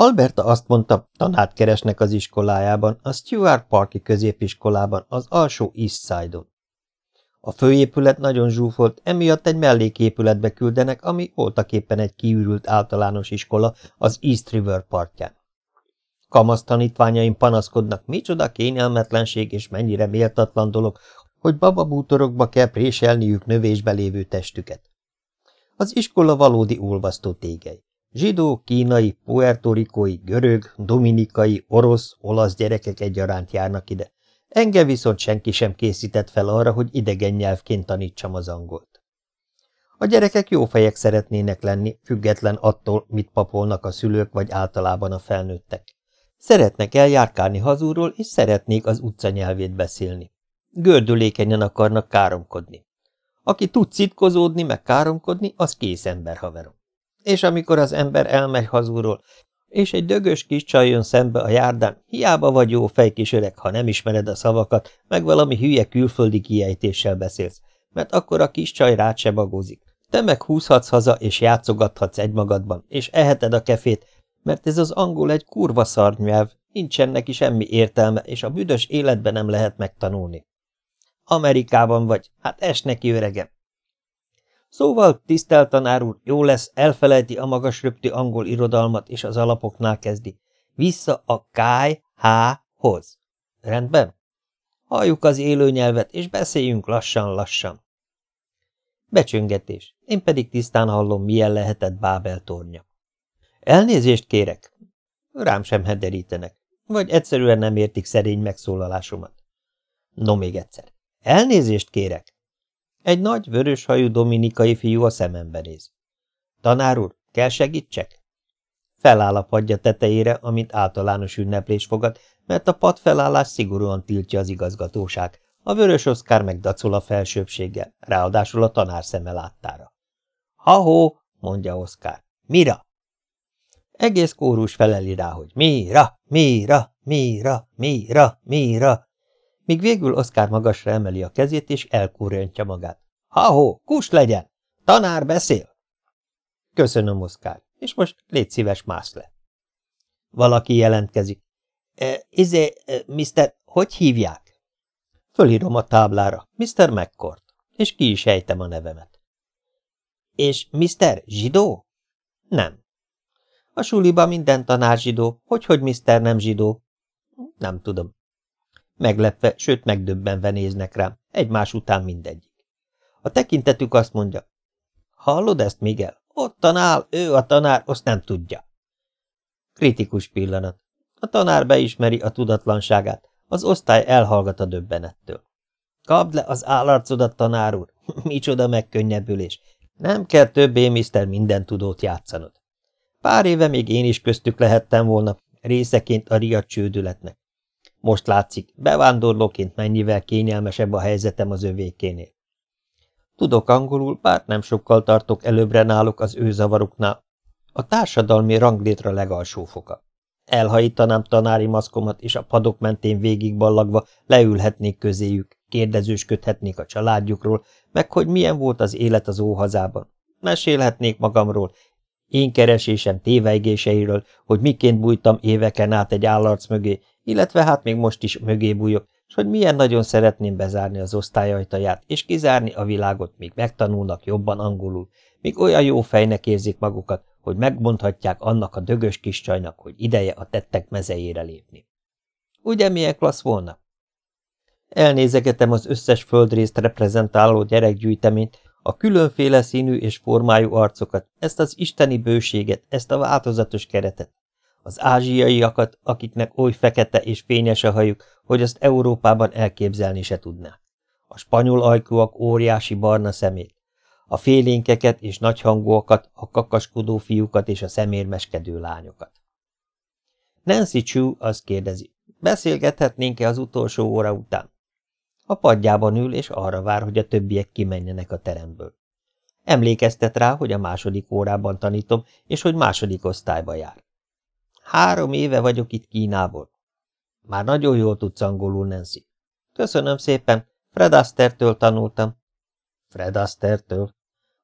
Alberta azt mondta, tanát keresnek az iskolájában, a Stuart Parki középiskolában, az alsó East Side-on. A főépület nagyon zsúfolt, emiatt egy melléképületbe küldenek, ami voltak éppen egy kiürült általános iskola az East River partján. Kamasz tanítványaim panaszkodnak, micsoda kényelmetlenség és mennyire méltatlan dolog, hogy bababútorokba kell préselniük növésbe lévő testüket. Az iskola valódi olvasztó tégely. Zsidó, kínai, puertorikói, görög, dominikai, orosz, olasz gyerekek egyaránt járnak ide. Engem viszont senki sem készített fel arra, hogy idegen nyelvként tanítsam az angolt. A gyerekek jó fejek szeretnének lenni, független attól, mit papolnak a szülők vagy általában a felnőttek. Szeretnek eljárkálni hazúról, és szeretnék az utca nyelvét beszélni. Gördülékenyen akarnak káromkodni. Aki tud citkozódni, meg káromkodni, az kész ember haverom. És amikor az ember elmegy hazúról, és egy dögös kis csaj jön szembe a járdán, hiába vagy jó fej kis öreg, ha nem ismered a szavakat, meg valami hülye külföldi kiejtéssel beszélsz, mert akkor a kis csaj rád se bagózik. Te meg húzhatsz haza, és játszogathatsz egymagadban, és eheted a kefét, mert ez az angol egy kurva szarnyelv, nincsen neki semmi értelme, és a büdös életben nem lehet megtanulni. Amerikában vagy, hát es neki öregem. Szóval, tisztelt tanár úr, jó lesz, elfelejti a magas röptű angol irodalmat, és az alapoknál kezdi. Vissza a káj, há-hoz. Rendben? Halljuk az élő nyelvet, és beszéljünk lassan-lassan. Becsöngetés. Én pedig tisztán hallom, milyen lehetett Bábel tornya. Elnézést kérek. Rám sem hederítenek. Vagy egyszerűen nem értik szerény megszólalásomat. No, még egyszer. Elnézést kérek. Egy nagy, vöröshajú dominikai fiú a szemembe néz. Tanár úr, kell segítsek? Feláll a padja tetejére, amint általános ünneplés fogad, mert a pad felállás szigorúan tiltja az igazgatóság. A vörös oszkár meg dacol a felsőbbséggel, ráadásul a tanár szeme láttára. Ha-hó, mondja Oszkár. Mira? Egész kórus feleli rá, hogy mira, mira, mira, mira, mira, míg végül Oszkár magasra emeli a kezét, és elkúröntja magát. Ha-ho, kus legyen! Tanár beszél! Köszönöm, Oszkár, és most légy szíves, mász le. Valaki jelentkezik. E, izé, e, Mr. Hogy hívják? Fölírom a táblára, Mr. McCord, és ki is ejtem a nevemet. És Mr. Zsidó? Nem. A suliba minden tanár zsidó, hogy-hogy Mr. nem zsidó? Nem tudom. Meglepve, sőt megdöbbenve néznek rám, egymás után mindegyik. A tekintetük azt mondja, hallod ezt, Miguel? Ottan áll, ő a tanár, azt nem tudja. Kritikus pillanat. A tanár beismeri a tudatlanságát, az osztály elhallgat a döbbenettől. Kapd le az állarcodat, tanár úr! Micsoda megkönnyebbülés! Nem kell többé Mr. mindentudót játszanod. Pár éve még én is köztük lehettem volna, részeként a riadt csődületnek. Most látszik, bevándorlóként mennyivel kényelmesebb a helyzetem az övékénél. Tudok angolul, bár nem sokkal tartok előbbre náluk az ő zavaruknál. A társadalmi ranglétra legalsó foka. Elhajítanám tanári maszkomat, és a padok mentén végigballagva leülhetnék közéjük, kérdezősködhetnék a családjukról, meg hogy milyen volt az élet az óhazában. Mesélhetnék magamról, én keresésem tévejgéseiről, hogy miként bújtam éveken át egy állarc mögé, illetve hát még most is mögé bújok, és hogy milyen nagyon szeretném bezárni az osztályajtaját, és kizárni a világot, míg megtanulnak jobban angolul, míg olyan jó fejnek érzik magukat, hogy megmondhatják annak a dögös kis csajnak, hogy ideje a tettek mezejére lépni. Ugye milyen klassz volna? Elnézegetem az összes földrészt reprezentáló gyerekgyűjteményt, a különféle színű és formájú arcokat, ezt az isteni bőséget, ezt a változatos keretet, az ázsiaiakat, akiknek oly fekete és fényes a hajuk, hogy azt Európában elképzelni se tudná. A spanyol ajkúak óriási barna szemét, a félénkeket és nagyhangúakat, a kakaskodó fiúkat és a szemérmeskedő lányokat. Nancy Chu azt kérdezi, beszélgethetnénk-e az utolsó óra után? A padjában ül, és arra vár, hogy a többiek kimenjenek a teremből. Emlékeztet rá, hogy a második órában tanítom, és hogy második osztályba jár. Három éve vagyok itt Kínából. Már nagyon jól tudsz angolul, Nancy. Köszönöm szépen, Fred Astertől tanultam. Fred Astertől?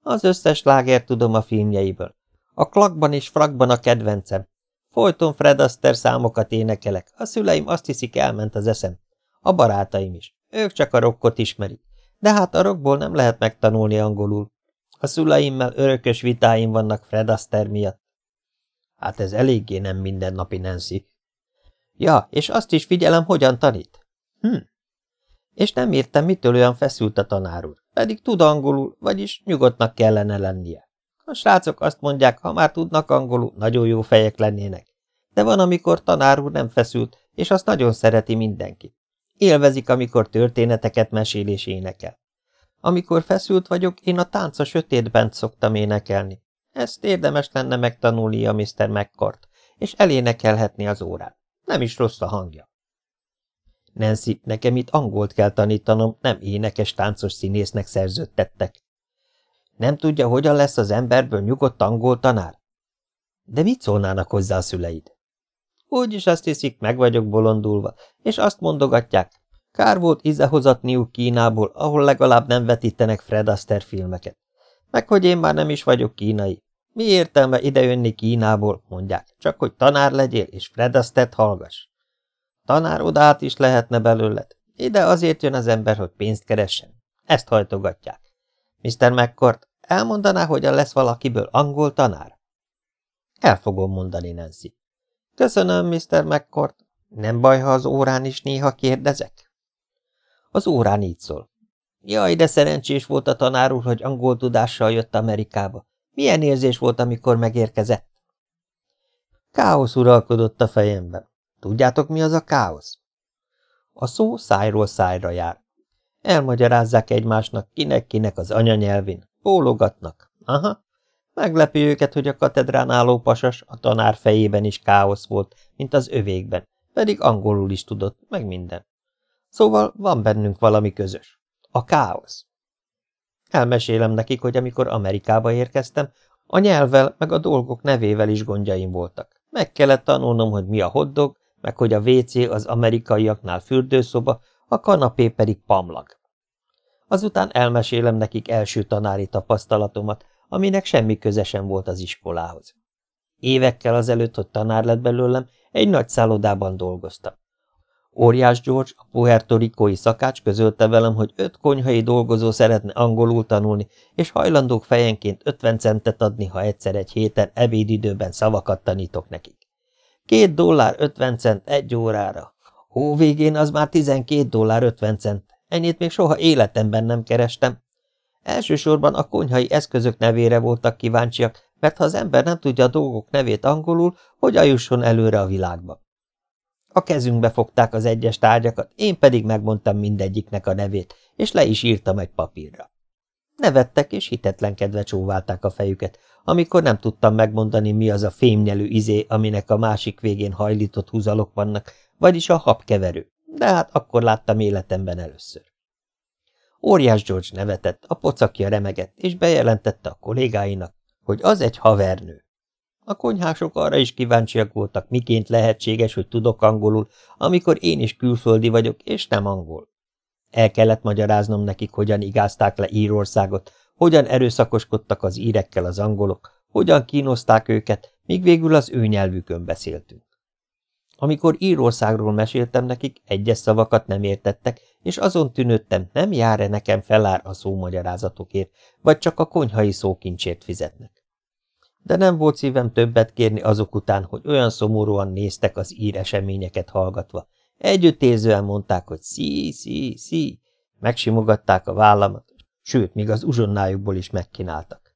Az összes láger tudom a filmjeiből. A klakban és frakban a kedvencem. Folyton Fred Astaire számokat énekelek. A szüleim azt hiszik, elment az eszem. A barátaim is. Ők csak a rokkot ismerik. De hát a rockból nem lehet megtanulni angolul. A szüleimmel örökös vitáim vannak Fred Astaire miatt. Hát ez eléggé nem mindennapi Nancy. Ja, és azt is figyelem, hogyan tanít. Hm. És nem értem, mitől olyan feszült a tanár úr, pedig tud angolul, vagyis nyugodtnak kellene lennie. A srácok azt mondják, ha már tudnak angolul, nagyon jó fejek lennének. De van, amikor tanár úr nem feszült, és azt nagyon szereti mindenki. Élvezik, amikor történeteket mesél és énekel. Amikor feszült vagyok, én a tánca sötétben szoktam énekelni. Ezt érdemes lenne megtanulnia Mr. McCart, és elénekelhetni az órán. Nem is rossz a hangja. Nancy, nekem itt angolt kell tanítanom, nem énekes táncos színésznek szerződtettek. Nem tudja, hogyan lesz az emberből nyugodt angol tanár? De mit szólnának hozzá a szüleid? Úgyis azt hiszik, meg vagyok bolondulva, és azt mondogatják, kár volt ízehozatniuk Kínából, ahol legalább nem vetítenek Fred Astaire filmeket. Meg hogy én már nem is vagyok kínai. Mi értelme idejönni Kínából, mondják, csak hogy tanár legyél, és Fred hallgass. Tanár odát is lehetne belőled. Ide azért jön az ember, hogy pénzt keressen. Ezt hajtogatják. Mr. McCord, elmondaná, hogyan lesz valakiből angol tanár? El fogom mondani, Nancy. Köszönöm, Mr. McCord. Nem baj, ha az órán is néha kérdezek? Az órán így szól. Jaj, de szerencsés volt a tanár úr, hogy angol tudással jött Amerikába. Milyen érzés volt, amikor megérkezett? Káosz uralkodott a fejemben. Tudjátok, mi az a káosz? A szó szájról szájra jár. Elmagyarázzák egymásnak, kinek-kinek az anyanyelvén. Bólogatnak. Aha. Meglepi őket, hogy a katedrán álló pasas a tanár fejében is káosz volt, mint az övékben, pedig angolul is tudott, meg minden. Szóval van bennünk valami közös. A káosz. Elmesélem nekik, hogy amikor Amerikába érkeztem, a nyelvvel meg a dolgok nevével is gondjaim voltak. Meg kellett tanulnom, hogy mi a hoddog, meg hogy a WC az amerikaiaknál fürdőszoba, a kanapé pedig pamlag. Azután elmesélem nekik első tanári tapasztalatomat, aminek semmi köze sem volt az iskolához. Évekkel azelőtt, hogy tanár lett belőlem, egy nagy szállodában dolgoztam. Óriás George, a puertorikói szakács közölte velem, hogy öt konyhai dolgozó szeretne angolul tanulni, és hajlandók fejenként ötven centet adni, ha egyszer egy héten ebédidőben szavakat tanítok nekik. Két dollár ötven cent egy órára. Hó végén az már tizenkét dollár ötven cent. Ennyit még soha életemben nem kerestem. Elsősorban a konyhai eszközök nevére voltak kíváncsiak, mert ha az ember nem tudja a dolgok nevét angolul, hogy jusson előre a világba. A kezünkbe fogták az egyes tárgyakat, én pedig megmondtam mindegyiknek a nevét, és le is írtam egy papírra. Nevettek és hitetlenkedve csóválták a fejüket, amikor nem tudtam megmondani, mi az a fémnyelű izé, aminek a másik végén hajlított húzalok vannak, vagyis a habkeverő, de hát akkor láttam életemben először. Óriás George nevetett, a pocakja remegett, és bejelentette a kollégáinak, hogy az egy havernő. A konyhások arra is kíváncsiak voltak, miként lehetséges, hogy tudok angolul, amikor én is külföldi vagyok, és nem angol. El kellett magyaráznom nekik, hogyan igázták le Írországot, hogyan erőszakoskodtak az írekkel az angolok, hogyan kínozták őket, míg végül az ő nyelvükön beszéltünk. Amikor Írországról meséltem nekik, egyes szavakat nem értettek, és azon tűnődtem, nem jár-e nekem felár a szómagyarázatokért, vagy csak a konyhai szókincsért fizetnek. De nem volt szívem többet kérni azok után, hogy olyan szomorúan néztek az ír eseményeket hallgatva. Együttérzően mondták, hogy szí, szí, szí, megsimogatták a vállamat, sőt, még az uzsonnájukból is megkínáltak.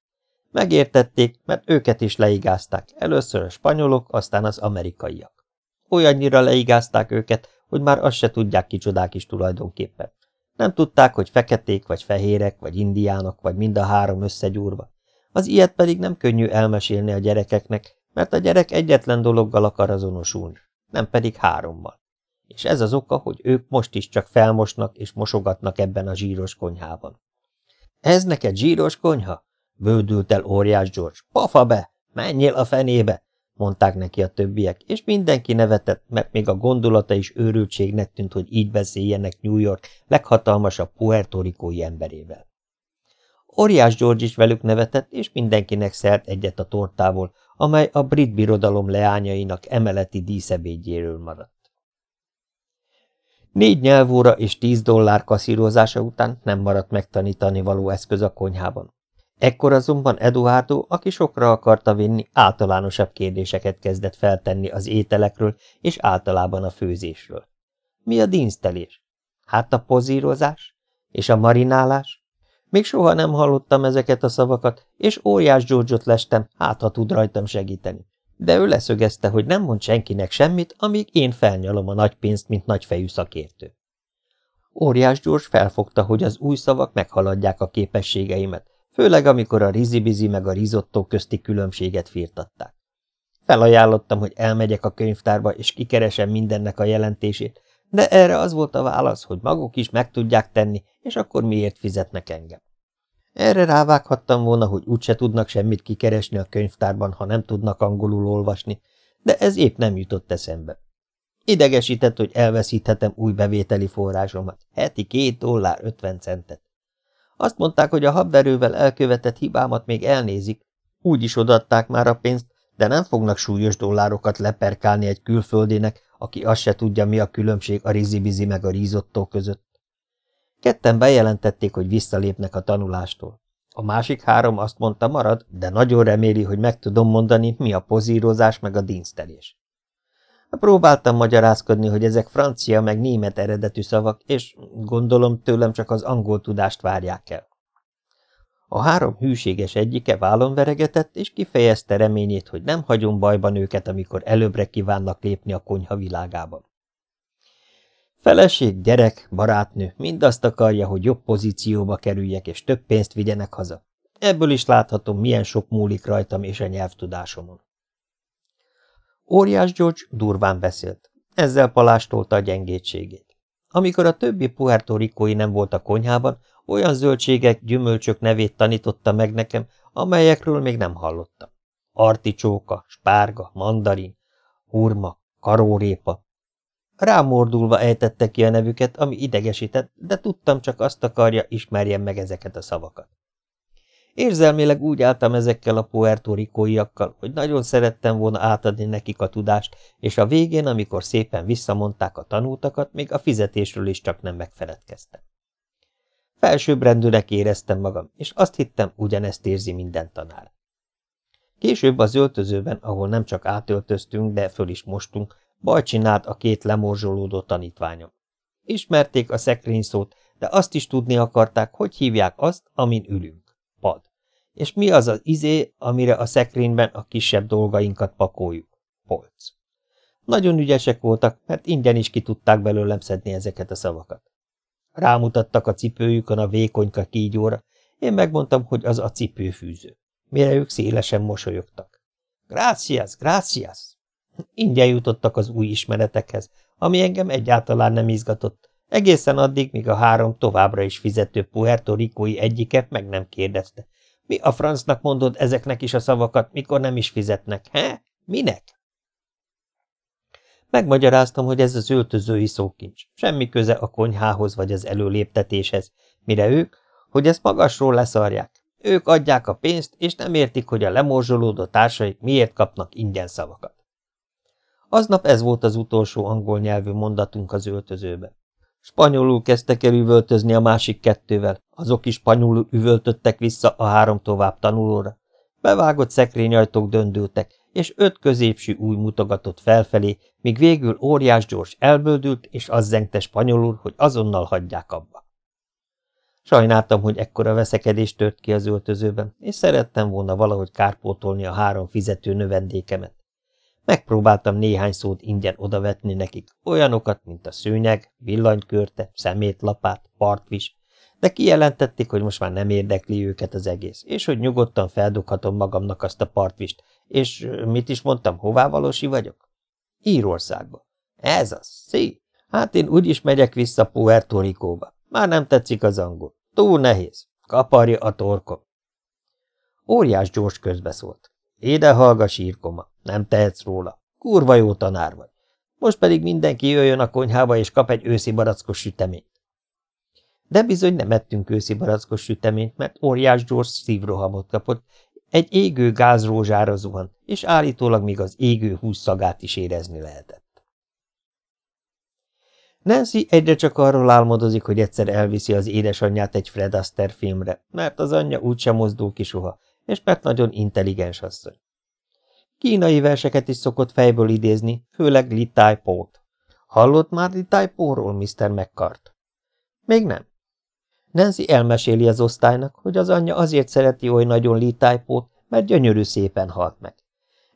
Megértették, mert őket is leigázták, először a spanyolok, aztán az amerikaiak. Olyannyira leigázták őket, hogy már azt se tudják kicsodák is tulajdonképpen. Nem tudták, hogy feketék, vagy fehérek, vagy indiánok, vagy mind a három összegyúrva. Az ilyet pedig nem könnyű elmesélni a gyerekeknek, mert a gyerek egyetlen dologgal akar azonosulni, nem pedig hárommal. És ez az oka, hogy ők most is csak felmosnak és mosogatnak ebben a zsíros konyhában. Ez neked zsíros konyha? Bődült el óriás George. Pafa be! Menjél a fenébe! mondták neki a többiek, és mindenki nevetett, mert még a gondolata is őrültségnek tűnt, hogy így beszéljenek New York leghatalmasabb puertorikói emberével. Óriás George is velük nevetett, és mindenkinek szert egyet a tortából, amely a brit birodalom leányainak emeleti díszebédjéről maradt. Négy nyelvóra és tíz dollár kaszírozása után nem maradt megtanítani való eszköz a konyhában. Ekkor azonban Eduardo, aki sokra akarta vinni, általánosabb kérdéseket kezdett feltenni az ételekről és általában a főzésről. Mi a dinsztelés? Hát a pozírozás? És a marinálás? Még soha nem hallottam ezeket a szavakat, és óriás George-ot lestem, hát ha tud rajtam segíteni. De ő leszögezte, hogy nem mond senkinek semmit, amíg én felnyalom a nagy pénzt, mint nagyfejű szakértő. Óriás George felfogta, hogy az új szavak meghaladják a képességeimet, főleg amikor a rizibizi meg a rizottó közti különbséget firtatták. Felajánlottam, hogy elmegyek a könyvtárba, és kikeresem mindennek a jelentését, de erre az volt a válasz, hogy maguk is meg tudják tenni, és akkor miért fizetnek engem. Erre rávághattam volna, hogy úgyse tudnak semmit kikeresni a könyvtárban, ha nem tudnak angolul olvasni, de ez épp nem jutott eszembe. Idegesített, hogy elveszíthetem új bevételi forrásomat, heti két dollár ötven centet. Azt mondták, hogy a habverővel elkövetett hibámat még elnézik, úgy is odaadták már a pénzt, de nem fognak súlyos dollárokat leperkálni egy külföldinek, aki azt se tudja, mi a különbség a rizibizi meg a rízottó között. Ketten bejelentették, hogy visszalépnek a tanulástól. A másik három azt mondta marad, de nagyon reméli, hogy meg tudom mondani, mi a pozírozás meg a dinsztelés. Próbáltam magyarázkodni, hogy ezek francia meg német eredetű szavak, és gondolom tőlem csak az angol tudást várják el. A három hűséges egyike vállon veregetett, és kifejezte reményét, hogy nem hagyom bajban őket, amikor előbbre kívánnak lépni a konyha világában. Feleség, gyerek, barátnő mind azt akarja, hogy jobb pozícióba kerüljek, és több pénzt vigyenek haza. Ebből is láthatom, milyen sok múlik rajtam és a nyelvtudásomon. Óriás George durván beszélt. Ezzel palástolta a gyengétségét. Amikor a többi puertorikói nem volt a konyhában, olyan zöldségek, gyümölcsök nevét tanította meg nekem, amelyekről még nem hallottam. Articsóka, spárga, mandarin, hurma, karórépa. Rámordulva ejtette ki a nevüket, ami idegesített, de tudtam csak azt akarja, ismerjem meg ezeket a szavakat. Érzelmileg úgy álltam ezekkel a puertorikóiakkal, hogy nagyon szerettem volna átadni nekik a tudást, és a végén, amikor szépen visszamondták a tanultakat, még a fizetésről is csak nem megfeledkeztem. Felsőbbrendűnek éreztem magam, és azt hittem, ugyanezt érzi minden tanár. Később az öltözőben, ahol nem csak átöltöztünk, de föl is mostunk, baj csinált a két lemorzsolódó tanítványom. Ismerték a szekrény szót, de azt is tudni akarták, hogy hívják azt, amin ülünk. Pad. És mi az az izé, amire a szekrényben a kisebb dolgainkat pakoljuk? Polc. Nagyon ügyesek voltak, mert ingyen is ki tudták belőlem szedni ezeket a szavakat. Rámutattak a cipőjükön a vékonyka kígyóra, én megmondtam, hogy az a cipőfűző. Mire ők szélesen mosolyogtak. Gracias, gracias! Ingyen jutottak az új ismeretekhez, ami engem egyáltalán nem izgatott, egészen addig, míg a három továbbra is fizető puertorikói egyike meg nem kérdezte. Mi a francnak mondod ezeknek is a szavakat, mikor nem is fizetnek, he? Minek? Megmagyaráztam, hogy ez az öltözői szókincs. Semmi köze a konyhához vagy az előléptetéshez, mire ők, hogy ezt magasról leszarják. Ők adják a pénzt, és nem értik, hogy a lemorzsolódó társaik miért kapnak ingyen szavakat. Aznap ez volt az utolsó angol nyelvű mondatunk az öltözőben. Spanyolul kezdtek el üvöltözni a másik kettővel, azok is spanyolul üvöltöttek vissza a három tovább tanulóra. Bevágott szekrényajtók döndültek, és öt középső új mutogatott felfelé, míg végül óriás gyors elböldült, és az zengte spanyolul, hogy azonnal hagyják abba. Sajnáltam, hogy ekkora veszekedés tört ki az öltözőben, és szerettem volna valahogy kárpótolni a három fizető növendékemet. Megpróbáltam néhány szót ingyen odavetni nekik, olyanokat, mint a szőnyeg, villanykörte, szemétlapát, partvis, de kijelentették, hogy most már nem érdekli őket az egész, és hogy nyugodtan feldughatom magamnak azt a partvist, és mit is mondtam, hová valósi vagyok? Írországba. Ez az, szí. Hát én úgyis megyek vissza Puerto Ricóba. Már nem tetszik az angol. Túl nehéz. Kaparja a torkom. Óriás gyors közbeszólt. Éde hallga sírkoma, nem tehetsz róla. Kurva jó tanár vagy. Most pedig mindenki jöjjön a konyhába, és kap egy őszi barackos süteményt. De bizony nem ettünk őszi barackos süteményt, mert óriás gyors szívrohamot kapott, Egy égő gázrózsára zuhant, és állítólag még az égő hús szagát is érezni lehetett. Nancy egyre csak arról álmodozik, hogy egyszer elviszi az édesanyját egy Fred Astaire filmre, mert az anyja úgysem mozdul ki soha, és mert nagyon intelligens asszony. Kínai verseket is szokott fejből idézni, főleg Li Tai-po-t. Hallott már Li Tai-po-ról, Mr. McCart? Még nem. Nancy elmeséli az osztálynak, hogy az anyja azért szereti oly nagyon Li Tai-po-t, mert gyönyörű szépen halt meg.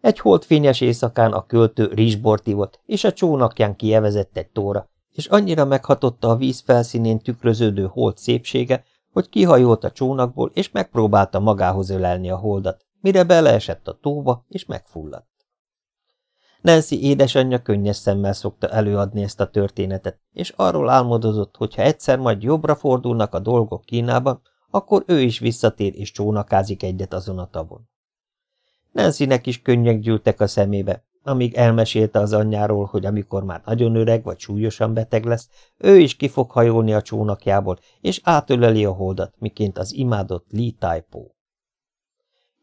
Egy holdfényes éjszakán a költő rizsbort ivott, és a csónakján kievezett egy tóra, és annyira meghatotta a víz felszínén tükröződő hold szépsége, hogy kihajolt a csónakból, és megpróbálta magához ölelni a holdat, mire beleesett a tóba, és megfulladt. Nancy édesanyja könnyes szemmel szokta előadni ezt a történetet, és arról álmodozott, hogy ha egyszer majd jobbra fordulnak a dolgok Kínában, akkor ő is visszatér és csónakázik egyet azon a tavon. Nancynek is könnyek gyűltek a szemébe, amíg elmesélte az anyjáról, hogy amikor már nagyon öreg vagy súlyosan beteg lesz, ő is ki fog hajolni a csónakjából, és átöleli a holdat, miként az imádott Li Taipo.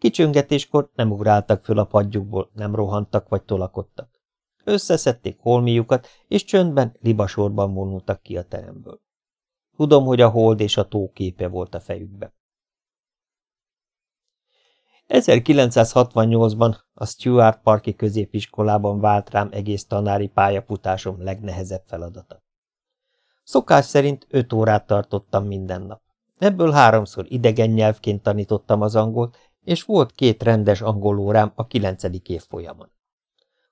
Kicsöngetéskor nem ugráltak föl a padjukból, nem rohantak vagy tolakodtak. Összeszedték holmiukat, és csöndben, libasorban vonultak ki a teremből. Tudom, hogy a hold és a tó képe volt a fejükbe. 1968-ban a Stuart Parki középiskolában vált rám egész tanári pályafutásom legnehezebb feladata. Szokás szerint öt órát tartottam minden nap. Ebből háromszor idegen nyelvként tanítottam az angolt, és volt két rendes angolórám a kilencedik év folyamon.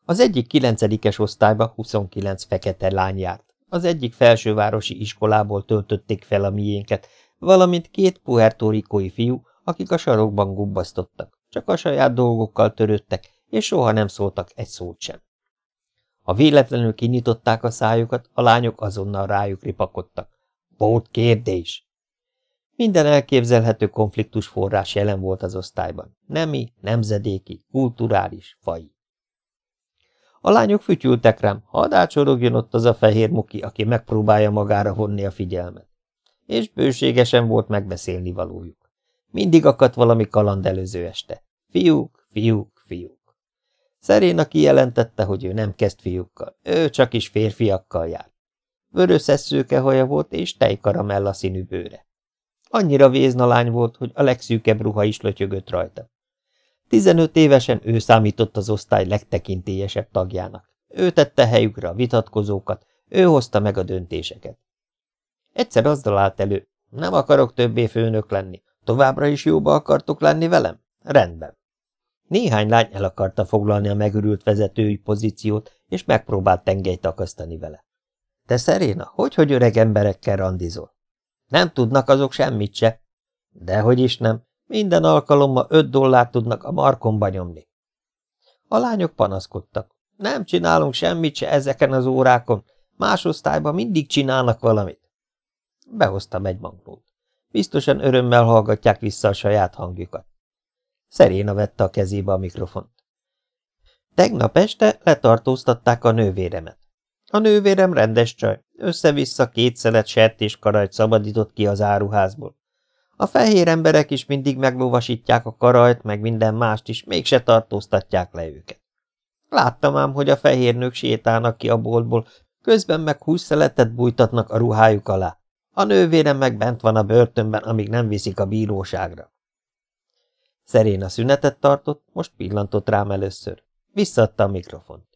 Az egyik kilencedikes osztályba 29 fekete lány járt, az egyik felsővárosi iskolából töltötték fel a miénket, valamint két puertorikói fiú, akik a sarokban gubbasztottak, csak a saját dolgokkal törődtek, és soha nem szóltak egy szót sem. Ha véletlenül kinyitották a szájukat, a lányok azonnal rájuk ripakodtak. Volt kérdés! Minden elképzelhető konfliktus forrás jelen volt az osztályban. Nemi, nemzedéki, kulturális, fai. A lányok fütyültek rám, hadácsorogjon ott az a fehér muki, aki megpróbálja magára vonni a figyelmet. És bőségesen volt megbeszélni valójuk. Mindig akadt valami kaland előző este. Fiúk, fiúk, fiúk. Szeréna kijelentette, hogy ő nem kezd fiúkkal, ő csak is férfiakkal jár. Vörös szeszőke haja volt és tejkaramella színű bőre. Annyira vézna lány volt, hogy a legszűkebb ruha is lötyögött rajta. Tizenöt évesen ő számított az osztály legtekintélyesebb tagjának. Ő tette helyükre a vitatkozókat, ő hozta meg a döntéseket. Egyszer azzal állt elő, nem akarok többé főnök lenni, továbbra is jóba akartok lenni velem? Rendben. Néhány lány el akarta foglalni a megürült vezetői pozíciót, és megpróbált tengelyt akasztani vele. Te Szeréna, hogy, hogy öreg emberekkel randizol? Nem tudnak azok semmit se. Dehogy is nem. Minden alkalommal öt dollárt tudnak a markomba nyomni. A lányok panaszkodtak. Nem csinálunk semmit se ezeken az órákon. Más osztályban mindig csinálnak valamit. Behoztam egy magnót. Biztosan örömmel hallgatják vissza a saját hangjukat. Szeréna vette a kezébe a mikrofont. Tegnap este letartóztatták a nővéremet. A nővérem rendes csaj, össze-vissza két szelet sertéskarajt szabadított ki az áruházból. A fehér emberek is mindig meglovasítják a karajt, meg minden mást is, mégse tartóztatják le őket. Láttam ám, hogy a fehér nők sétálnak ki a boltból, közben meg húszszeletet bújtatnak a ruhájuk alá. A nővérem meg bent van a börtönben, amíg nem viszik a bíróságra. Szerén a szünetet tartott, most pillantott rám először. Visszadta a mikrofont.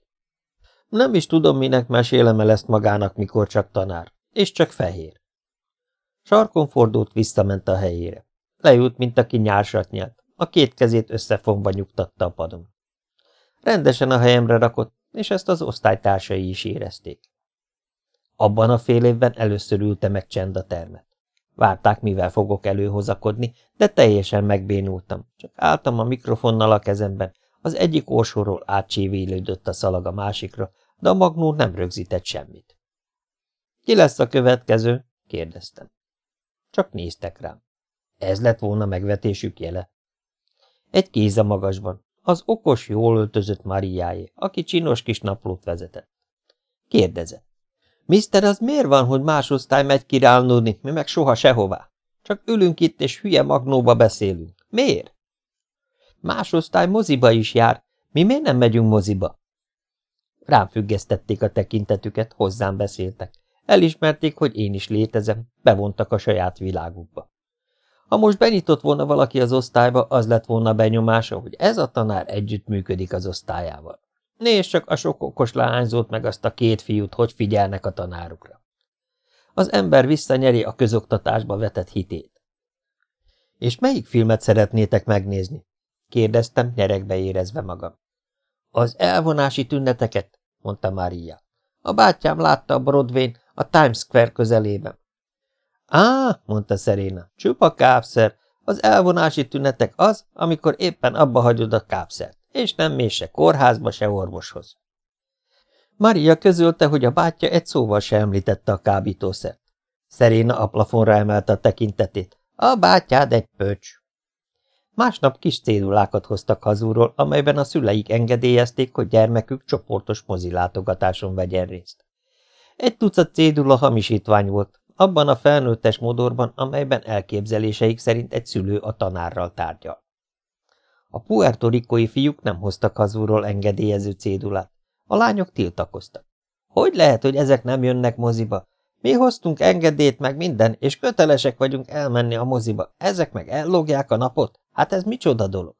Nem is tudom, minek mesélem el ezt magának, mikor csak tanár, és csak fehér. Sarkon fordult, visszament a helyére. Leült, mint aki nyársat nyelt, a két kezét összefonva nyugtatta a padon. Rendesen a helyemre rakott, és ezt az osztálytársai is érezték. Abban a fél évben először ülte meg csend a termet. Várták, mivel fogok előhozakodni, de teljesen megbénultam. Csak álltam a mikrofonnal a kezemben, az egyik orsóról átcsívélődött a szalag a másikra, de a magnó nem rögzített semmit. Ki lesz a következő? kérdeztem. Csak néztek rám. Ez lett volna megvetésük jele. Egy kéz a magasban, az okos, jól öltözött Mariáé, aki csinos kis naplót vezetett. Kérdezett. Mister, az miért van, hogy más osztály megy királnódni, mi meg soha sehová? Csak ülünk itt, és hülye magnóba beszélünk. Miért? Más osztály moziba is jár. Mi miért nem megyünk moziba? Rám függesztették a tekintetüket, hozzám beszéltek. Elismerték, hogy én is létezem, bevontak a saját világukba. Ha most benyitott volna valaki az osztályba, az lett volna benyomása, hogy ez a tanár együttműködik az osztályával. Nézd csak a sok okos leányzót meg azt a két fiút, hogy figyelnek a tanárukra. Az ember visszanyeri a közoktatásba vetett hitét. És melyik filmet szeretnétek megnézni? kérdeztem, nyerekbe érezve magam. Az elvonási tünneteket, mondta Mária. A bátyám látta a Broadway-n, a Times Square közelében. Á, mondta Szeréna, csupa kápszer. Az elvonási tünetek az, amikor éppen abba hagyod a kápszert, és nem mész se kórházba, se orvoshoz. Maria közölte, hogy a bátyja egy szóval se említette a kábítószert. Szeréna a plafonra emelte a tekintetét. A bátyád egy pöcs. Másnap kis cédulákat hoztak hazúról, amelyben a szüleik engedélyezték, hogy gyermekük csoportos mozilátogatáson vegyen részt. Egy tucat cédula hamisítvány volt, abban a felnőttes modorban, amelyben elképzeléseik szerint egy szülő a tanárral tárgyal. A puertorikói fiúk nem hoztak hazúról engedélyező cédulát. A lányok tiltakoztak. Hogy lehet, hogy ezek nem jönnek moziba? Mi hoztunk engedélyt meg minden, és kötelesek vagyunk elmenni a moziba. Ezek meg ellogják a napot? Hát ez micsoda dolog?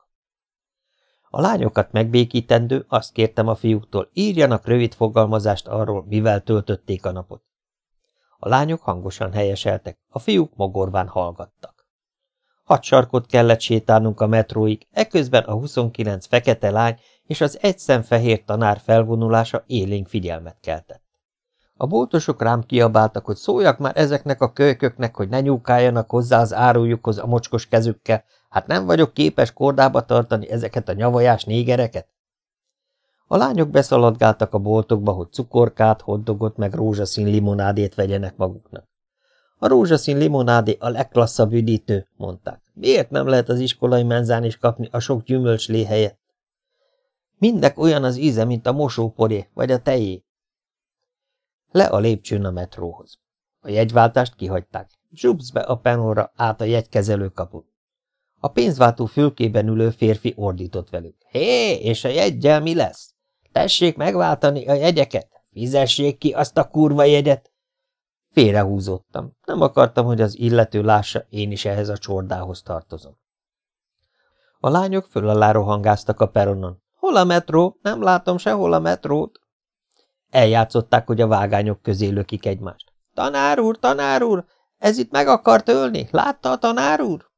A lányokat megbékítendő, azt kértem a fiúktól, írjanak rövid fogalmazást arról, mivel töltötték a napot. A lányok hangosan helyeseltek, a fiúk mogorván hallgattak. Hat sarkot kellett sétálnunk a metróig, eközben a 29 fekete lány és az egy fehér tanár felvonulása élénk figyelmet keltett. A boltosok rám kiabáltak, hogy szóljak már ezeknek a kölyköknek, hogy ne nyúkáljanak hozzá az árujukhoz a mocskos kezükkel, hát nem vagyok képes kordába tartani ezeket a nyavajás négereket. A lányok beszaladgáltak a boltokba, hogy cukorkát, hoddogot meg rózsaszín limonádét vegyenek maguknak. A rózsaszín limonádé a legklasszabb üdítő, mondták. Miért nem lehet az iskolai menzán is kapni a sok gyümölcslé helyett? Mindek olyan az íze, mint a mosóporé vagy a tejé. Le a lépcsőn a metróhoz. A jegyváltást kihagyták. Zsubsz be a penóra át a jegykezelő kaput. A pénzváltó fülkében ülő férfi ordított velük. Hé, és a jegyel mi lesz? Tessék megváltani a jegyeket! Fizessék ki azt a kurva jegyet! Félrehúzottam. Nem akartam, hogy az illető lássa, én is ehhez a csordához tartozom. A lányok föl alá rohangáztak a peronon. Hol a metró? Nem látom sehol a metrót. Eljátszották, hogy a vágányok közé lökik egymást. Tanár úr, tanár úr, ez itt meg akart ölni? Látta a tanár úr?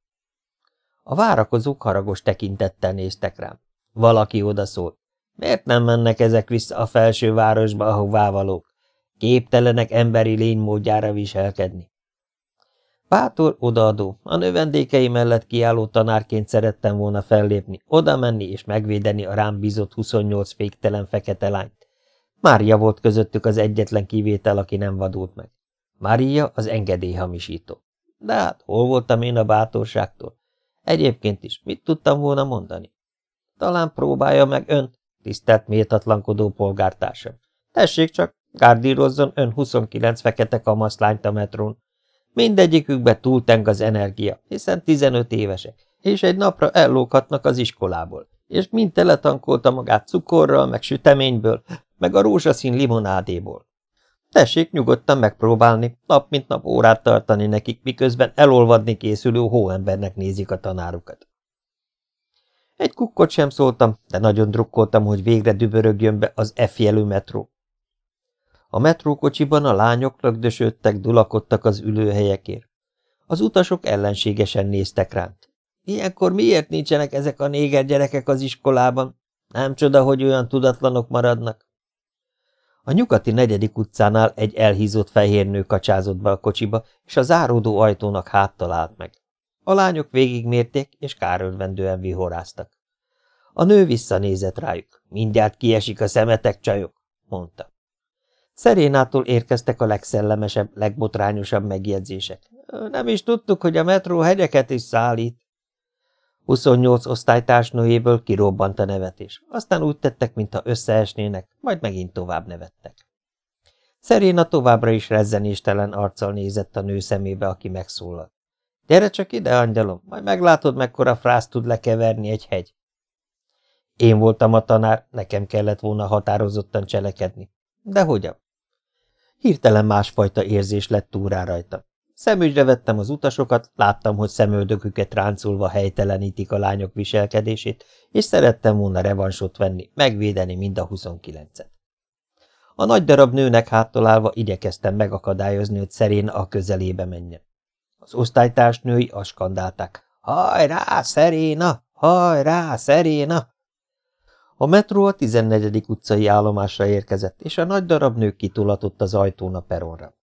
A várakozók haragos tekintettel néztek rám. Valaki odaszólt. Miért nem mennek ezek vissza a felső városba, ahová valók? Képtelenek emberi lénymódjára viselkedni. Bátor, odaadó, a növendékei mellett kiálló tanárként szerettem volna fellépni, oda menni és megvédeni a rám bízott 28 féktelen fekete lányt. Mária volt közöttük az egyetlen kivétel, aki nem vadult meg. Mária az engedélyhamisító. De hát hol voltam én a bátorságtól? Egyébként is mit tudtam volna mondani? Talán próbálja meg önt, tisztelt méltatlankodó polgártársam. Tessék csak, gárdírozzon ön 29 fekete kamaszlányt a metrón. Mindegyikükbe túlteng az energia, hiszen 15 évesek, és egy napra ellóghatnak az iskolából, és mind teletankolta magát cukorral, meg süteményből, meg a rózsaszín limonádéból. Tessék nyugodtan megpróbálni, nap mint nap órát tartani nekik, miközben elolvadni készülő hóembernek nézik a tanárukat. Egy kukkot sem szóltam, de nagyon drukkoltam, hogy végre dübörögjön be az F jelű metró. A metrókocsiban a lányok lögdösödtek, dulakodtak az ülőhelyekért. Az utasok ellenségesen néztek ránk. Ilyenkor miért nincsenek ezek a néger gyerekek az iskolában? Nem csoda, hogy olyan tudatlanok maradnak. A nyugati negyedik utcánál egy elhízott fehér nő kacsázott be a kocsiba, és a záródó ajtónak háttal állt meg. A lányok végigmérték, és kárölvendően vihoráztak. A nő visszanézett rájuk. Mindjárt kiesik a szemetek, csajok, mondta. Szerénától érkeztek a legszellemesebb, legbotrányosabb megjegyzések. Nem is tudtuk, hogy a metró hegyeket is szállít. 28 osztálytársnőjéből kirobbant a nevetés. Aztán úgy tettek, mintha összeesnének, majd megint tovább nevettek. Szeréna továbbra is rezzenéstelen arccal nézett a nő szemébe, aki megszólalt. Gyere csak ide, angyalom, majd meglátod, mekkora frász tud lekeverni egy hegy. Én voltam a tanár, nekem kellett volna határozottan cselekedni. De hogyan? Hirtelen másfajta érzés lett túrá rajta. Szemügyre vettem az utasokat, láttam, hogy szemöldöküket ráncolva helytelenítik a lányok viselkedését, és szerettem volna revansot venni, megvédeni mind a huszonkilencet. A nagy darab nőnek háttalálva igyekeztem megakadályozni, hogy szerén a közelébe menjen. Az osztálytárs női askandálták. Hajrá, Szeréna! Hajrá, Szeréna! A metró a 14. utcai állomásra érkezett, és a nagy darab nő kitulatott az ajtón a peronra.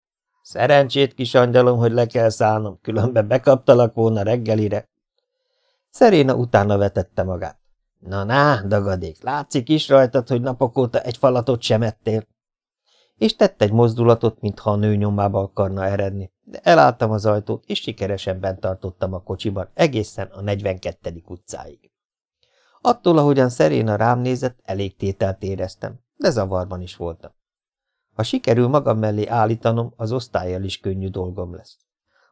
Szerencsét, kis angyalom, hogy le kell szállnom, különben bekaptalak volna reggelire. Szeréna utána vetette magát. Na, na, dagadék, látszik is rajtad, hogy napok óta egy falatot sem ettél. És tett egy mozdulatot, mintha a nő nyomába akarna eredni, de elálltam az ajtót, és sikeresen bent tartottam a kocsiban egészen a 42. utcáig. Attól, ahogyan Szeréna rám nézett, elég tételt éreztem, de zavarban is voltam. Ha sikerül magam mellé állítanom, az osztályjal is könnyű dolgom lesz.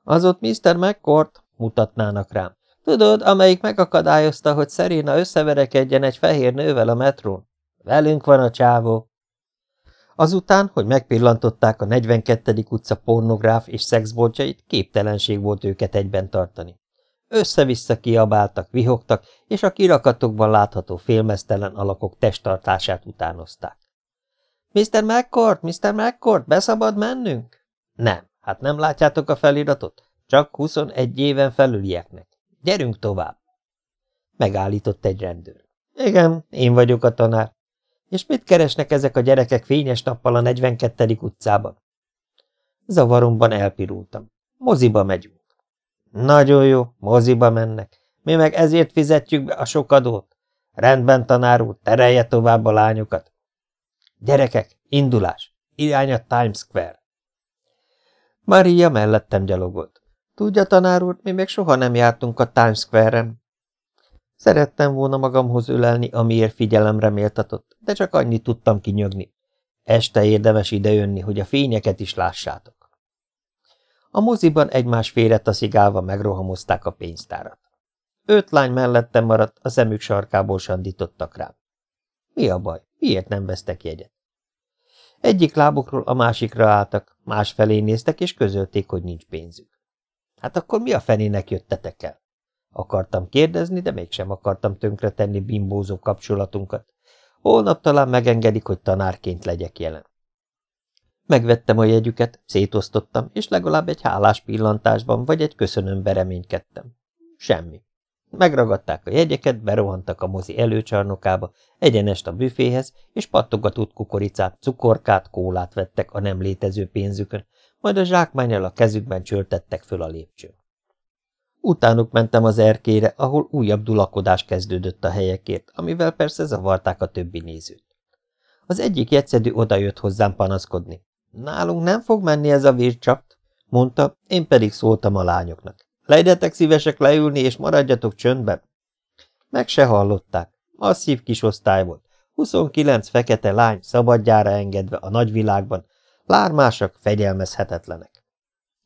Az ott Mr. McCourt, mutatnának rám. Tudod, amelyik megakadályozta, hogy Szeréna összeverekedjen egy fehér nővel a metrón? Velünk van a csávó. Azután, hogy megpillantották a 42. utca pornográf és szexboltjait, képtelenség volt őket egyben tartani. Össze-vissza kiabáltak, vihogtak, és a kirakatokban látható félmeztelen alakok testtartását utánozták. – Mr. McCourt, Mr. McCourt, beszabad mennünk? – Nem, hát nem látjátok a feliratot? Csak 21 éven felülieknek. Gyerünk tovább! Megállított egy rendőr. – Igen, én vagyok a tanár. És mit keresnek ezek a gyerekek fényes nappal a 42. utcában? Zavaromban elpirultam. Moziba megyünk. Nagyon jó, moziba mennek. Mi meg ezért fizetjük be a sok adót. Rendben, tanár úr, terelje tovább a lányokat. Gyerekek, indulás! Irány a Times Square. Maria mellettem gyalogolt. Tudja, tanár úr, mi még soha nem jártunk a Times Square-en. Szerettem volna magamhoz ölelni, amiért figyelemre méltatott, de csak annyit tudtam kinyögni. Este érdemes idejönni, hogy a fényeket is lássátok. A moziban egymás félre taszigálva megrohamozták a pénztárat. Öt lány mellettem maradt, a szemük sarkából sandítottak rám. Mi a baj? Miért nem vesztek jegyet? Egyik lábukról a másikra álltak, másfelé néztek, és közölték, hogy nincs pénzük. Hát akkor mi a fenének jöttetek el? Akartam kérdezni, de mégsem akartam tönkretenni bimbózó kapcsolatunkat. Holnap talán megengedik, hogy tanárként legyek jelen. Megvettem a jegyüket, szétosztottam, és legalább egy hálás pillantásban vagy egy köszönömbe reménykedtem. Semmi. Megragadták a jegyeket, berohantak a mozi előcsarnokába, egyenest a büféhez, és pattogatott kukoricát, cukorkát, kólát vettek a nem létező pénzükön, majd a zsákmányjal a kezükben csörtettek föl a lépcsőn. Utánuk mentem az erkére, ahol újabb dulakodás kezdődött a helyekért, amivel persze zavarták a többi nézőt. Az egyik jegyszedő odajött hozzám panaszkodni. Nálunk nem fog menni ez a vércsapt, mondta, én pedig szóltam a lányoknak. Legyetek szívesek leülni, és maradjatok csöndben. Meg se hallották. Masszív kis osztály volt. 29 fekete lány szabadjára engedve a nagyvilágban, lármásak, fegyelmezhetetlenek.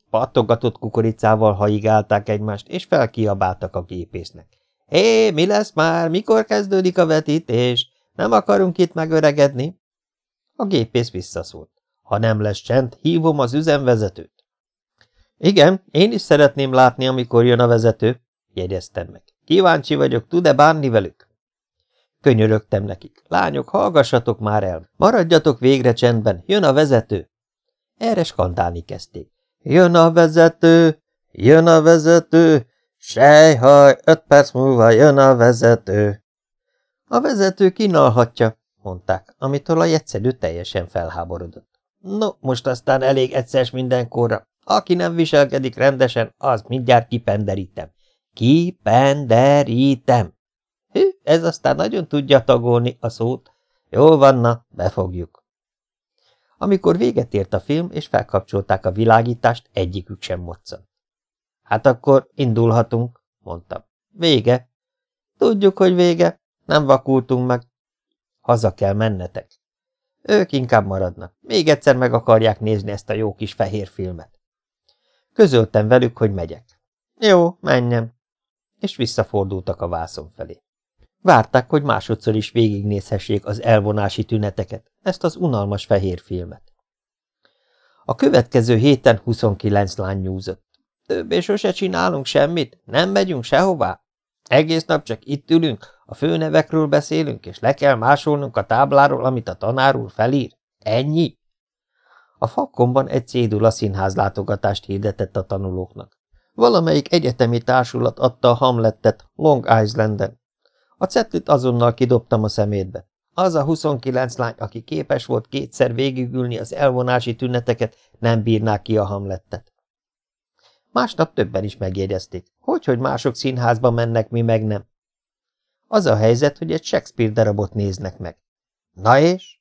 Pattogatott kukoricával haigálták egymást, és felkiabáltak a gépésznek. Hé, mi lesz már? Mikor kezdődik a vetítés? Nem akarunk itt megöregedni? A gépész visszaszólt. Ha nem lesz csend, hívom az üzemvezetőt. Igen, én is szeretném látni, amikor jön a vezető, jegyeztem meg. Kíváncsi vagyok, tud-e bánni velük? Könyörögtem nekik. Lányok, hallgassatok már el. Maradjatok végre csendben, jön a vezető. Erre skandálni kezdték. Jön a vezető, jön a vezető, sejhaj, öt perc múlva jön a vezető. A vezető kínálhatja, mondták, amitől a jegyszerű teljesen felháborodott. No, most aztán elég egyszer mindenkorra. Aki nem viselkedik rendesen, az mindjárt kipenderítem. Kipenderítem. Hű, ez aztán nagyon tudja tagolni a szót. Jól vanna, befogjuk. Amikor véget ért a film, és felkapcsolták a világítást, egyikük sem moccant. Hát akkor indulhatunk, mondtam. Vége. Tudjuk, hogy vége. Nem vakultunk meg. Haza kell mennetek. Ők inkább maradnak. Még egyszer meg akarják nézni ezt a jó kis fehér filmet. Közöltem velük, hogy megyek. Jó, menjem. És visszafordultak a vászon felé. Várták, hogy másodszor is végignézhessék az elvonási tüneteket, ezt az unalmas fehér filmet. A következő héten 29 lány nyúzott. Többé sose csinálunk semmit, nem megyünk sehová. Egész nap csak itt ülünk, a főnevekről beszélünk, és le kell másolnunk a tábláról, amit a tanár úr felír. Ennyi? A fakkomban egy cédula színház látogatást hirdetett a tanulóknak. Valamelyik egyetemi társulat adta a Hamlettet Long Islanden. A cetlit azonnal kidobtam a szemétbe. Az a 29 lány, aki képes volt kétszer végigülni az elvonási tüneteket, nem bírná ki a Hamlettet. Másnap többen is megjegyezték. Hogy, hogy mások színházba mennek, mi meg nem. Az a helyzet, hogy egy Shakespeare darabot néznek meg. Na és?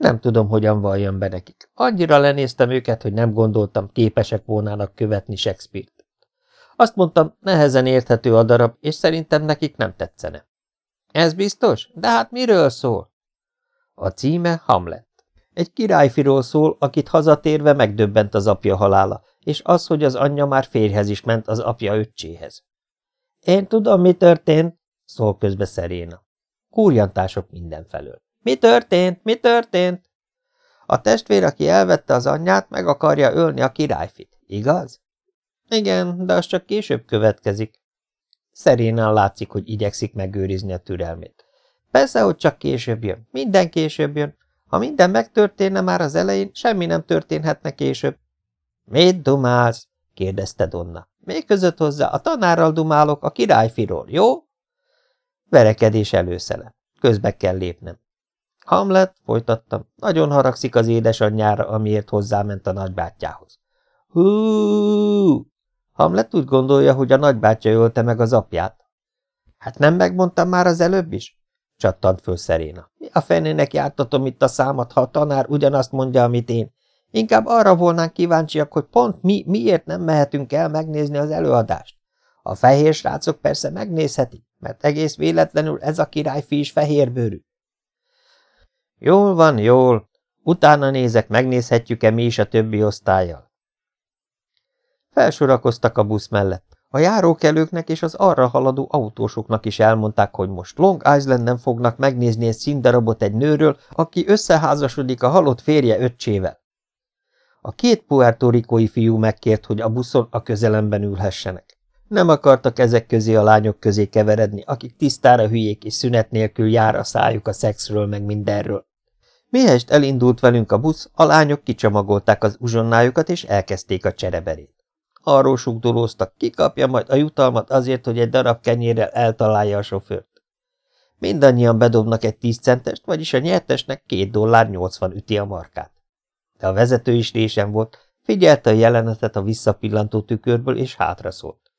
Nem tudom, hogyan valljam be nekik. Annyira lenéztem őket, hogy nem gondoltam, képesek volnának követni Shakespeare-t. Azt mondtam, nehezen érthető a darab, és szerintem nekik nem tetszene. Ez biztos? De hát miről szól? A címe Hamlet. Egy királyfiról szól, akit hazatérve megdöbbent az apja halála, és az, hogy az anyja már férjhez is ment az apja öccséhez. Én tudom, mi történt, szól közbe Szeréna. Kúrjantások mindenfelől. Mi történt? Mi történt? A testvér, aki elvette az anyját, meg akarja ölni a királyfit, igaz? Igen, de az csak később következik. Szerénán látszik, hogy igyekszik megőrizni a türelmét. Persze, hogy csak később jön. Minden később jön. Ha minden megtörténne már az elején, semmi nem történhetne később. Mit dumálsz? kérdezte Donna. Még között hozzá, a tanárral dumálok, a királyfiról, jó? Verekedés előszele. Közbe kell lépnem. Hamlet, folytattam, nagyon haragszik az édesanyjára, amiért hozzáment a nagybátyjához. Hú! Hamlet úgy gondolja, hogy a nagybátyja ölte meg az apját. Hát nem megmondtam már az előbb is? Csattant föl Szeréna. Mi a fenének jártatom itt a számat, ha a tanár ugyanazt mondja, amit én? Inkább arra volnánk kíváncsiak, hogy pont mi miért nem mehetünk el megnézni az előadást. A fehér srácok persze megnézhetik, mert egész véletlenül ez a királyfi is fehérbőrű. Jól van, jól. Utána nézek, megnézhetjük-e mi is a többi osztályjal. Felsorakoztak a busz mellett. A járókelőknek és az arra haladó autósoknak is elmondták, hogy most Long Islanden fognak megnézni egy színdarabot egy nőről, aki összeházasodik a halott férje öccsével. A két puertorikói fiú megkért, hogy a buszon a közelemben ülhessenek. Nem akartak ezek közé a lányok közé keveredni, akik tisztára hülyék és szünet nélkül jár a szájuk a szexről meg mindenről. Mihelyest elindult velünk a busz, a lányok kicsomagolták az uzsonnájukat és elkezdték a csereberét. Arról sugdolóztak, kikapja majd a jutalmat azért, hogy egy darab kenyérrel eltalálja a sofőrt. Mindannyian bedobnak egy tíz centest, vagyis a nyertesnek két dollár nyolcvan üti a markát. De a vezető is résen volt, figyelte a jelenetet a visszapillantó tükörből, és hátra szólt.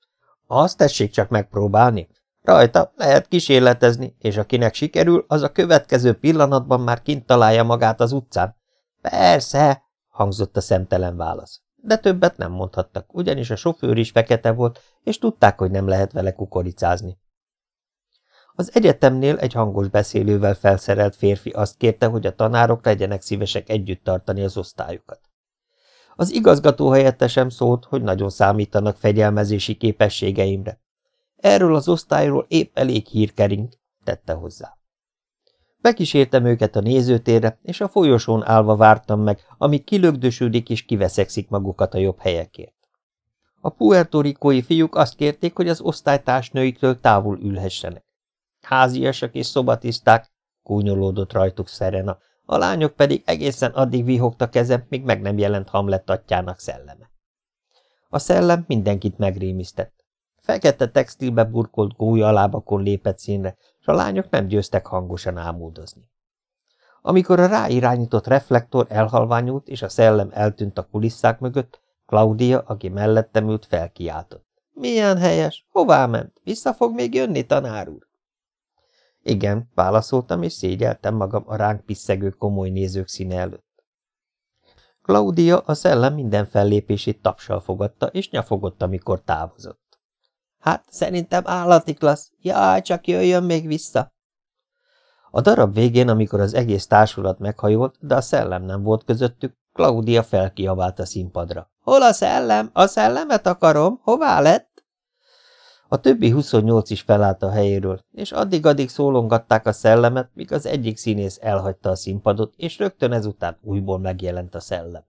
Azt tessék csak megpróbálni. Rajta lehet kísérletezni, és akinek sikerül, az a következő pillanatban már kint találja magát az utcán. Persze, hangzott a szemtelen válasz. De többet nem mondhattak, ugyanis a sofőr is fekete volt, és tudták, hogy nem lehet vele kukoricázni. Az egyetemnél egy hangos beszélővel felszerelt férfi azt kérte, hogy a tanárok legyenek szívesek együtt tartani az osztályokat. Az igazgató helyettesem szólt, hogy nagyon számítanak fegyelmezési képességeimre. Erről az osztályról épp elég hírkering, tette hozzá. Bekísértem őket a nézőtérre, és a folyosón állva vártam meg, amíg kilögdösödik és kiveszekszik magukat a jobb helyekért. A puertorikói fiúk azt kérték, hogy az osztálytársnőiktől távol ülhessenek. Háziasak és szobatiszták, kúnyolódott rajtuk Szerena, a lányok pedig egészen addig vihogta kezem, míg meg nem jelent Hamlet atyának szelleme. A szellem mindenkit megrémisztett. Fekete textilbe burkolt gólyalábakon lépett színre, és a lányok nem győztek hangosan ámúdozni. Amikor a ráirányított reflektor elhalványult, és a szellem eltűnt a kulisszák mögött, Claudia, aki mellettem ült, felkiáltott. Milyen helyes? Hová ment? Vissza fog még jönni, tanár úr? Igen, válaszoltam, és szégyeltem magam a ránk piszegő komoly nézők színe előtt. Claudia a szellem minden fellépését tapsal fogadta, és nyafogott, amikor távozott. Hát, szerintem állati klassz. Jaj, csak jöjjön még vissza. A darab végén, amikor az egész társulat meghajolt, de a szellem nem volt közöttük, Claudia felkiavált a színpadra. Hol a szellem? A szellemet akarom. Hová lett? A többi 28 is felállt a helyéről, és addig-addig szólongatták a szellemet, míg az egyik színész elhagyta a színpadot, és rögtön ezután újból megjelent a szellem.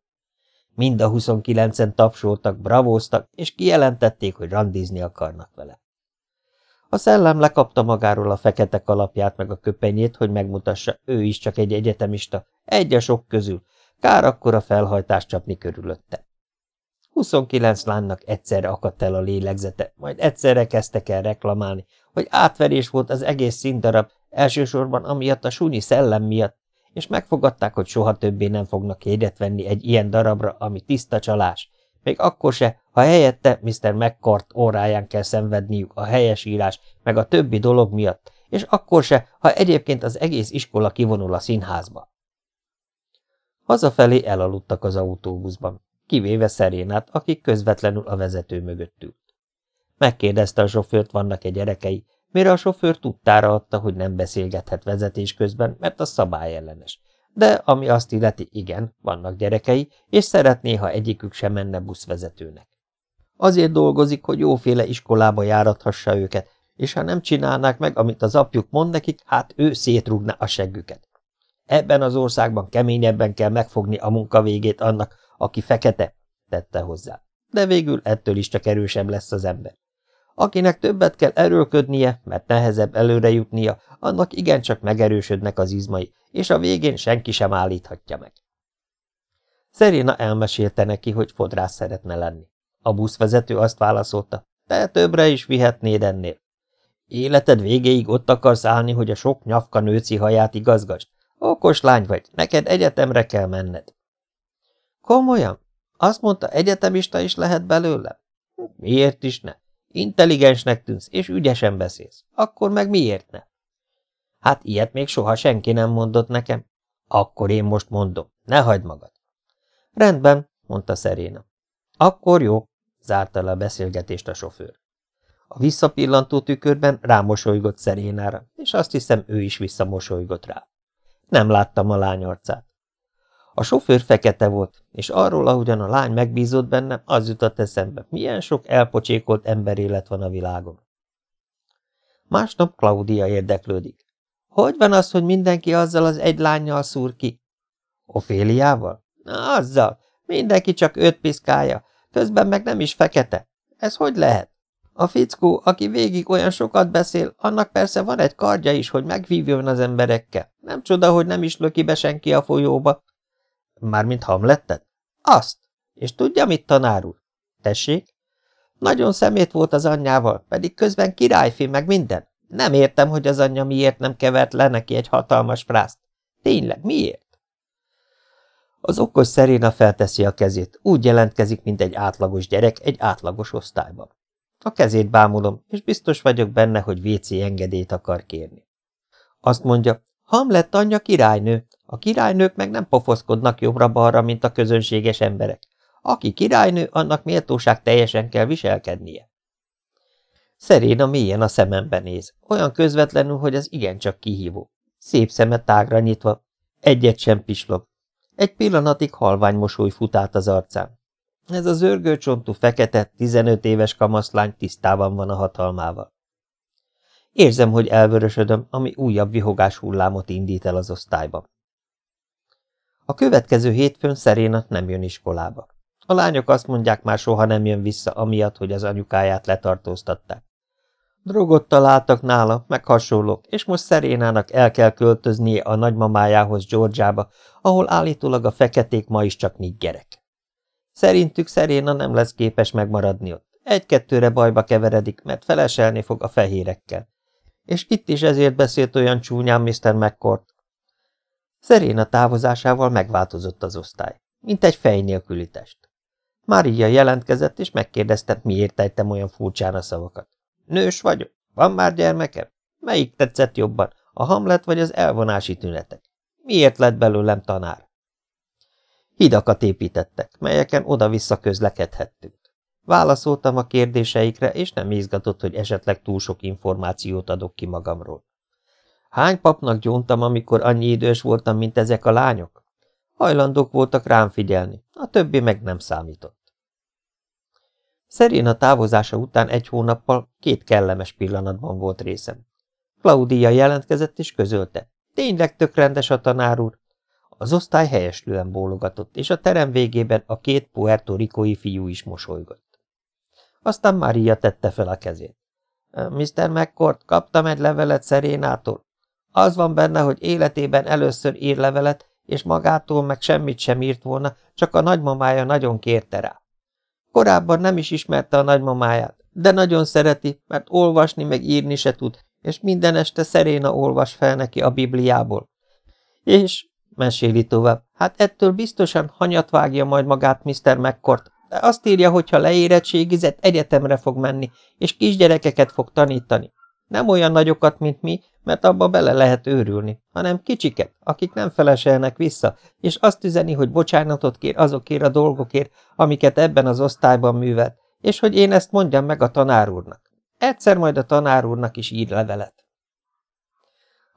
Mind a 29-en tapsoltak, bravóztak, és kijelentették, hogy randizni akarnak vele. A szellem lekapta magáról a fekete kalapját meg a köpenyét, hogy megmutassa, ő is csak egy egyetemista, egy a sok közül, kár akkor a felhajtást csapni körülötte. 29 lánynak egyszerre akadt el a lélegzete, majd egyszerre kezdtek el reklamálni, hogy átverés volt az egész színdarab, elsősorban amiatt a súnyi szellem miatt, és megfogadták, hogy soha többé nem fognak jegyet venni egy ilyen darabra, ami tiszta csalás, még akkor se, ha helyette Mr. McCart óráján kell szenvedniük a helyesírás meg a többi dolog miatt, és akkor se, ha egyébként az egész iskola kivonul a színházba. Hazafelé elaludtak az autóbuszban, kivéve Szerénát, aki közvetlenül a vezető mögött ült. Megkérdezte a sofőrt, vannak-e gyerekei, mire a sofőr tudtára adta, hogy nem beszélgethet vezetés közben, mert a szabály ellenes. De ami azt illeti, igen, vannak gyerekei, és szeretné, ha egyikük sem menne buszvezetőnek. Azért dolgozik, hogy jóféle iskolába járathassa őket, és ha nem csinálnák meg, amit az apjuk mond nekik, hát ő szétrugna a seggüket. Ebben az országban keményebben kell megfogni a munka végét annak, aki fekete, tette hozzá. De végül ettől is csak erősebb lesz az ember. Akinek többet kell erőlködnie, mert nehezebb előre jutnia, annak igencsak megerősödnek az izmai, és a végén senki sem állíthatja meg. Szeréna elmesélte neki, hogy fodrász szeretne lenni. A buszvezető azt válaszolta, te többre is vihetnéd ennél. Életed végéig ott akarsz állni, hogy a sok nyafka nőci haját igazgasd? Okos lány vagy, neked egyetemre kell menned. Komolyan? Azt mondta, egyetemista is lehet belőlem? Miért is ne? Intelligensnek tűnsz, és ügyesen beszélsz. Akkor meg miért ne? Hát ilyet még soha senki nem mondott nekem. Akkor én most mondom, ne hagyd magad. Rendben, mondta Szeréna. Akkor jó, zárta le a beszélgetést a sofőr. A visszapillantó tükörben rámosolygott Szerénára, és azt hiszem, ő is visszamosolygott rá. Nem láttam a lány arcát. A sofőr fekete volt, és arról, ahogyan a lány megbízott bennem, az jutott eszembe, milyen sok elpocsékolt emberélet van a világon. Másnap Claudia érdeklődik. Hogy van az, hogy mindenki azzal az egy lányjal szúr ki? Oféliával? Na, azzal. Mindenki csak öt piszkálja, közben meg nem is fekete. Ez hogy lehet? A fickó, aki végig olyan sokat beszél, annak persze van egy kardja is, hogy megvívjon az emberekkel. Nem csoda, hogy nem is löki be senki a folyóba. Mármint Hamlettet? Azt. És tudja, mit tanár úr? Tessék? Nagyon szemét volt az anyjával, pedig közben királyfi meg minden. Nem értem, hogy az anyja miért nem kevert le neki egy hatalmas frászt. Tényleg, miért? Az okos szeréna felteszi a kezét, úgy jelentkezik, mint egy átlagos gyerek egy átlagos osztályban. A kezét bámulom, és biztos vagyok benne, hogy WC engedélyt akar kérni. Azt mondja, Hamlet anyja királynő, a királynők meg nem pofoszkodnak jobbra-balra, mint a közönséges emberek. Aki királynő, annak méltóság teljesen kell viselkednie. Szeréna mélyen a szemembe néz, olyan közvetlenül, hogy az igencsak kihívó. Szép szeme tágra nyitva, egyet sem pislog. Egy pillanatig halvány mosoly fut át az arcán. Ez az örgőcsontú fekete, 15 éves kamaszlány tisztában van a hatalmával. Érzem, hogy elvörösödöm, ami újabb vihogás hullámot indít el az osztályba. A következő hétfőn Szeréna nem jön iskolába. A lányok azt mondják, már soha nem jön vissza, amiatt, hogy az anyukáját letartóztatták. Drogot találtak nála, meg hasonlók, és most Szerénának el kell költöznie a nagymamájához Georgiába, ahol állítólag a feketék ma is csak niggerek. Szerintük Szeréna nem lesz képes megmaradni ott. Egy-kettőre bajba keveredik, mert feleselni fog a fehérekkel. És itt is ezért beszélt olyan csúnyán Mr. McCord. Szeréna távozásával megváltozott az osztály, mint egy fej nélküli test. Mária jelentkezett, és megkérdezte, miért ejtem olyan furcsán a szavakat. Nős vagyok? Van már gyermekem? Melyik tetszett jobban, a hamlet vagy az elvonási tünetek? Miért lett belőlem tanár? Hidakat építettek, melyeken oda-vissza közlekedhettünk. Válaszoltam a kérdéseikre, és nem izgatott, hogy esetleg túl sok információt adok ki magamról. Hány papnak gyóntam, amikor annyi idős voltam, mint ezek a lányok? Hajlandók voltak rám figyelni, a többi meg nem számított. Szeréna távozása után egy hónappal két kellemes pillanatban volt részem. Claudia jelentkezett és közölte. Tényleg tök rendes a tanár úr. Az osztály helyeslően bólogatott, és a terem végében a két puertorikói fiú is mosolygott. Aztán Maria tette fel a kezét. Mr. McCord, kaptam egy levelet Szerénától. Az van benne, hogy életében először ír levelet, és magától meg semmit sem írt volna, csak a nagymamája nagyon kérte rá. Korábban nem is ismerte a nagymamáját, de nagyon szereti, mert olvasni meg írni se tud, és minden este Szeréna olvas fel neki a Bibliából. És, meséli tovább, hát ettől biztosan hanyat vágja majd magát Mr. McCord, de azt írja, hogy ha leérettségizett, egyetemre fog menni, és kisgyerekeket fog tanítani. Nem olyan nagyokat, mint mi, mert abba bele lehet őrülni, hanem kicsiket, akik nem feleselnek vissza, és azt üzeni, hogy bocsánatot kér azokért a dolgokért, amiket ebben az osztályban művelt, és hogy én ezt mondjam meg a tanár úrnak. Egyszer majd a tanár úrnak is ír levelet.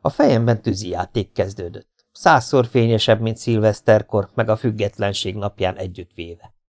A fejemben tűzijáték kezdődött. Százszor fényesebb, mint szilveszterkor, meg a függetlenség napján együtt véve.